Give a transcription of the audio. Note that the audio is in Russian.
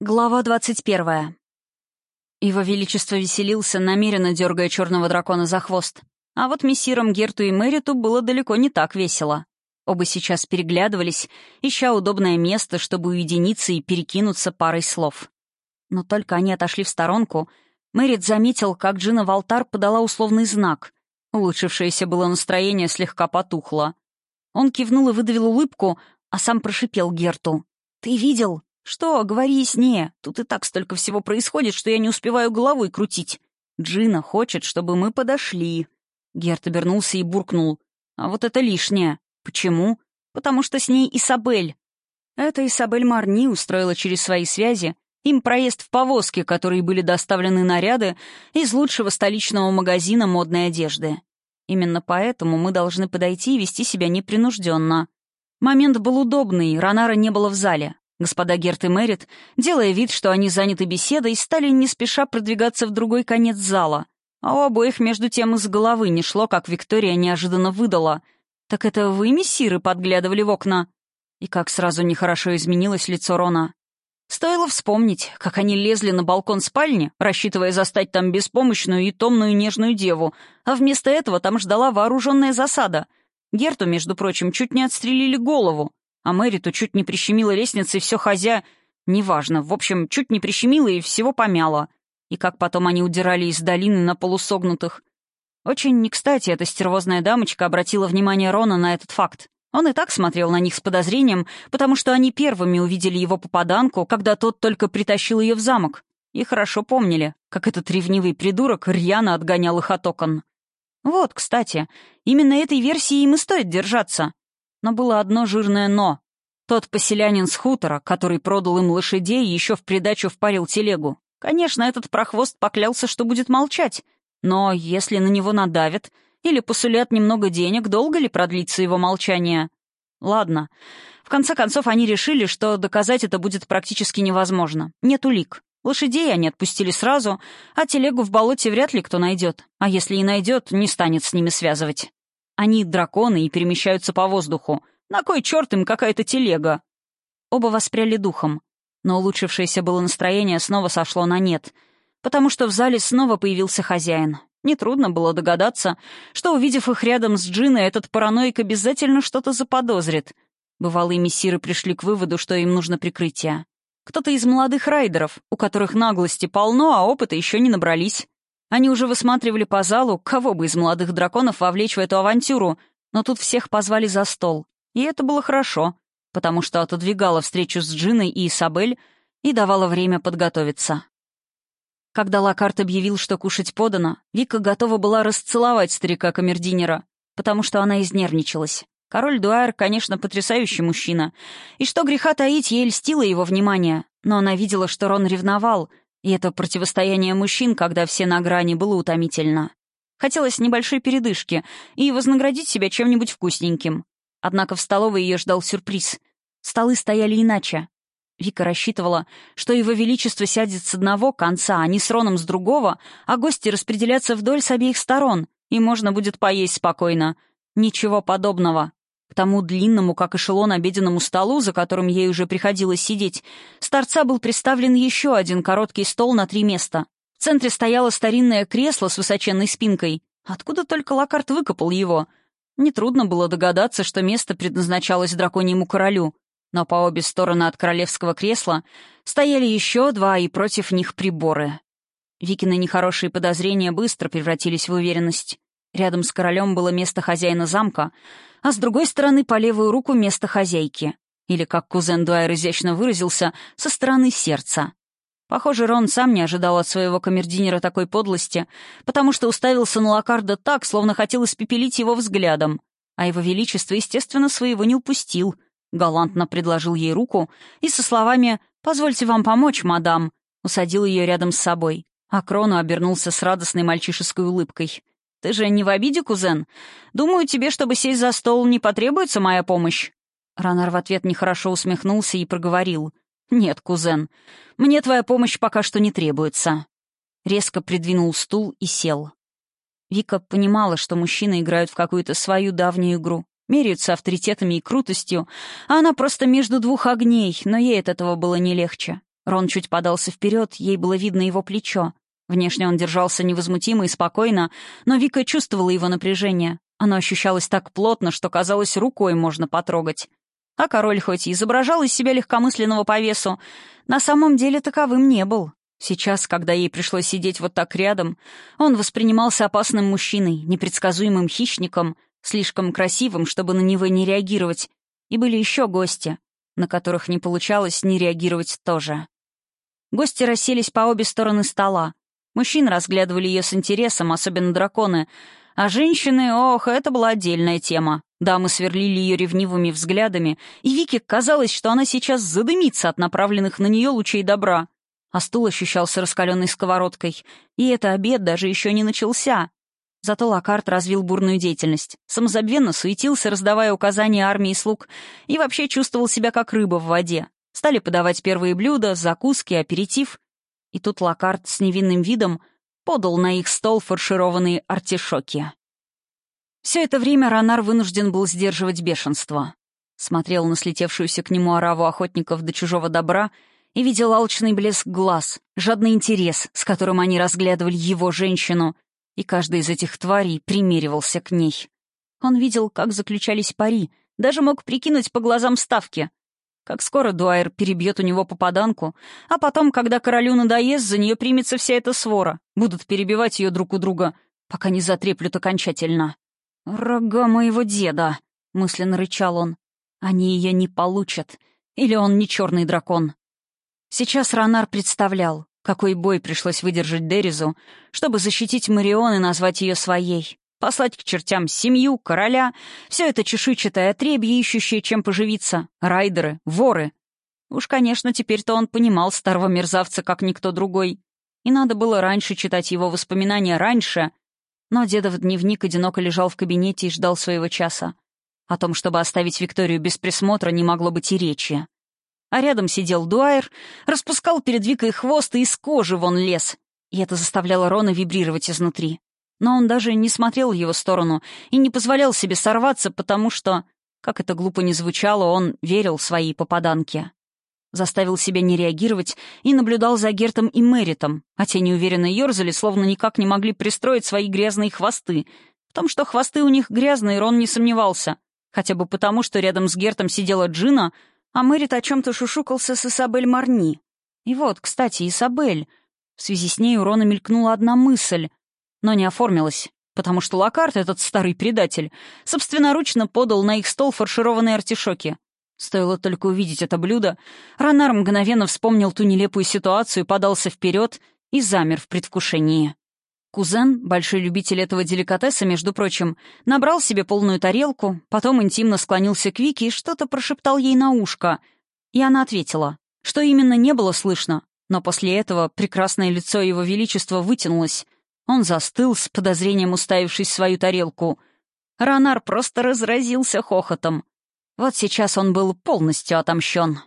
Глава двадцать первая. Его Величество веселился, намеренно дергая черного дракона за хвост. А вот мессирам Герту и Мэриту было далеко не так весело. Оба сейчас переглядывались, ища удобное место, чтобы уединиться и перекинуться парой слов. Но только они отошли в сторонку, Мэрит заметил, как Джина Валтар подала условный знак. Улучшившееся было настроение слегка потухло. Он кивнул и выдавил улыбку, а сам прошипел Герту. «Ты видел? «Что, говори яснее. Тут и так столько всего происходит, что я не успеваю головой крутить. Джина хочет, чтобы мы подошли». Герт обернулся и буркнул. «А вот это лишнее. Почему? Потому что с ней Исабель». Это Исабель Марни устроила через свои связи им проезд в повозке, которые были доставлены наряды из лучшего столичного магазина модной одежды. Именно поэтому мы должны подойти и вести себя непринужденно. Момент был удобный, Ронара не было в зале. Господа Герт и Мэрит, делая вид, что они заняты беседой, стали не спеша продвигаться в другой конец зала. А у обоих между тем из головы не шло, как Виктория неожиданно выдала. «Так это вы, мессиры, подглядывали в окна?» И как сразу нехорошо изменилось лицо Рона. Стоило вспомнить, как они лезли на балкон спальни, рассчитывая застать там беспомощную и томную нежную деву, а вместо этого там ждала вооруженная засада. Герту, между прочим, чуть не отстрелили голову. А Мэри-то чуть не прищемила лестницы и все хозя... Неважно, в общем, чуть не прищемила и всего помяла. И как потом они удирали из долины на полусогнутых. Очень не кстати эта стервозная дамочка обратила внимание Рона на этот факт. Он и так смотрел на них с подозрением, потому что они первыми увидели его попаданку, когда тот только притащил ее в замок. И хорошо помнили, как этот ревнивый придурок рьяно отгонял их от окон. Вот, кстати, именно этой версии им и стоит держаться. Но было одно жирное «но». Тот поселянин с хутора, который продал им лошадей, еще в придачу впарил телегу. Конечно, этот прохвост поклялся, что будет молчать. Но если на него надавят или посулят немного денег, долго ли продлится его молчание? Ладно. В конце концов, они решили, что доказать это будет практически невозможно. Нет улик. Лошадей они отпустили сразу, а телегу в болоте вряд ли кто найдет. А если и найдет, не станет с ними связывать. Они драконы и перемещаются по воздуху. На кой черт им какая-то телега?» Оба воспряли духом. Но улучшившееся было настроение снова сошло на нет, потому что в зале снова появился хозяин. Нетрудно было догадаться, что, увидев их рядом с Джиной, этот параноик обязательно что-то заподозрит. Бывалые мессиры пришли к выводу, что им нужно прикрытие. Кто-то из молодых райдеров, у которых наглости полно, а опыта еще не набрались. Они уже высматривали по залу, кого бы из молодых драконов вовлечь в эту авантюру, но тут всех позвали за стол. И это было хорошо, потому что отодвигало встречу с Джиной и Исабель и давало время подготовиться. Когда Лакарт объявил, что кушать подано, Вика готова была расцеловать старика камердинера, потому что она изнервничалась. Король Дуайр, конечно, потрясающий мужчина. И что греха таить, ей льстило его внимание. Но она видела, что Рон ревновал, и это противостояние мужчин, когда все на грани, было утомительно. Хотелось небольшой передышки и вознаградить себя чем-нибудь вкусненьким. Однако в столовой ее ждал сюрприз. Столы стояли иначе. Вика рассчитывала, что его величество сядет с одного конца, а не с Роном с другого, а гости распределятся вдоль с обеих сторон, и можно будет поесть спокойно. Ничего подобного. К тому длинному, как эшелон, обеденному столу, за которым ей уже приходилось сидеть, с торца был приставлен еще один короткий стол на три места. В центре стояло старинное кресло с высоченной спинкой. Откуда только Лакарт выкопал его? Нетрудно было догадаться, что место предназначалось драконьему королю. Но по обе стороны от королевского кресла стояли еще два, и против них приборы. Викины нехорошие подозрения быстро превратились в уверенность. Рядом с королем было место хозяина замка, а с другой стороны по левую руку место хозяйки. Или, как кузен Дуайр изящно выразился, со стороны сердца. Похоже, Рон сам не ожидал от своего камердинера такой подлости, потому что уставился на Лакарда так, словно хотел испепелить его взглядом. А его величество, естественно, своего не упустил. Галантно предложил ей руку и со словами «Позвольте вам помочь, мадам», усадил ее рядом с собой. А Крону обернулся с радостной мальчишеской улыбкой. «Ты же не в обиде, кузен? Думаю, тебе, чтобы сесть за стол, не потребуется моя помощь». Ранар в ответ нехорошо усмехнулся и проговорил. «Нет, кузен, мне твоя помощь пока что не требуется». Резко придвинул стул и сел. Вика понимала, что мужчины играют в какую-то свою давнюю игру, меряются авторитетами и крутостью, а она просто между двух огней, но ей от этого было не легче. Рон чуть подался вперед, ей было видно его плечо. Внешне он держался невозмутимо и спокойно, но Вика чувствовала его напряжение. Оно ощущалось так плотно, что казалось, рукой можно потрогать. А король хоть и изображал из себя легкомысленного по весу, на самом деле таковым не был. Сейчас, когда ей пришлось сидеть вот так рядом, он воспринимался опасным мужчиной, непредсказуемым хищником, слишком красивым, чтобы на него не реагировать. И были еще гости, на которых не получалось не реагировать тоже. Гости расселись по обе стороны стола. Мужчин разглядывали ее с интересом, особенно драконы. А женщины, ох, это была отдельная тема. Дамы сверлили ее ревнивыми взглядами, и Вике казалось, что она сейчас задымится от направленных на нее лучей добра а стул ощущался раскаленной сковородкой. И это обед даже еще не начался. Зато Локарт развил бурную деятельность. Самозабвенно суетился, раздавая указания армии слуг, и вообще чувствовал себя как рыба в воде. Стали подавать первые блюда, закуски, аперитив. И тут Локарт с невинным видом подал на их стол фаршированные артишоки. Все это время Ронар вынужден был сдерживать бешенство. Смотрел на слетевшуюся к нему ораву охотников до чужого добра — и видел алчный блеск глаз, жадный интерес, с которым они разглядывали его женщину, и каждый из этих тварей примеривался к ней. Он видел, как заключались пари, даже мог прикинуть по глазам ставки. Как скоро Дуайер перебьет у него попаданку, а потом, когда королю надоест, за нее примется вся эта свора, будут перебивать ее друг у друга, пока не затреплют окончательно. «Рога моего деда!» — мысленно рычал он. «Они ее не получат. Или он не черный дракон?» Сейчас Ронар представлял, какой бой пришлось выдержать Деризу, чтобы защитить Марион и назвать ее своей. Послать к чертям семью, короля, все это чешуйчатое отребье, ищущее чем поживиться, райдеры, воры. Уж, конечно, теперь-то он понимал старого мерзавца, как никто другой. И надо было раньше читать его воспоминания, раньше. Но дедов дневник одиноко лежал в кабинете и ждал своего часа. О том, чтобы оставить Викторию без присмотра, не могло быть и речи. А рядом сидел Дуайер, распускал перед Викой хвост и из кожи вон лез. И это заставляло Рона вибрировать изнутри. Но он даже не смотрел в его сторону и не позволял себе сорваться, потому что, как это глупо ни звучало, он верил в свои попаданки. Заставил себя не реагировать и наблюдал за Гертом и Мэритом, а те неуверенно ерзали, словно никак не могли пристроить свои грязные хвосты. В том, что хвосты у них грязные, Рон не сомневался. Хотя бы потому, что рядом с Гертом сидела Джина, а Мэрит о чем-то шушукался с Исабель Марни. И вот, кстати, Исабель. В связи с ней у Рона мелькнула одна мысль, но не оформилась, потому что Локарт, этот старый предатель, собственноручно подал на их стол фаршированные артишоки. Стоило только увидеть это блюдо, Ронар мгновенно вспомнил ту нелепую ситуацию, подался вперед и замер в предвкушении. Кузен, большой любитель этого деликатеса, между прочим, набрал себе полную тарелку, потом интимно склонился к Вике и что-то прошептал ей на ушко. И она ответила, что именно не было слышно, но после этого прекрасное лицо его величества вытянулось. Он застыл, с подозрением уставившись в свою тарелку. Ранар просто разразился хохотом. Вот сейчас он был полностью отомщен.